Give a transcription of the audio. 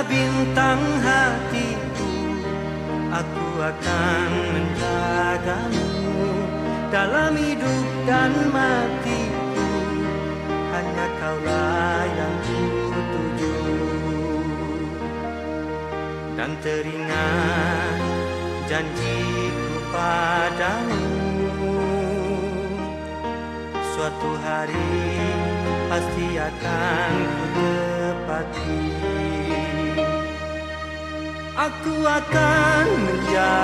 Bintang hatiku Aku akan menjagamu Dalam hidup dan matiku. Hanya kaulah yang kutuju. Dan teringat janjiku padamu. Suatu hari pasti akan ku tepati Aku akan menjagamu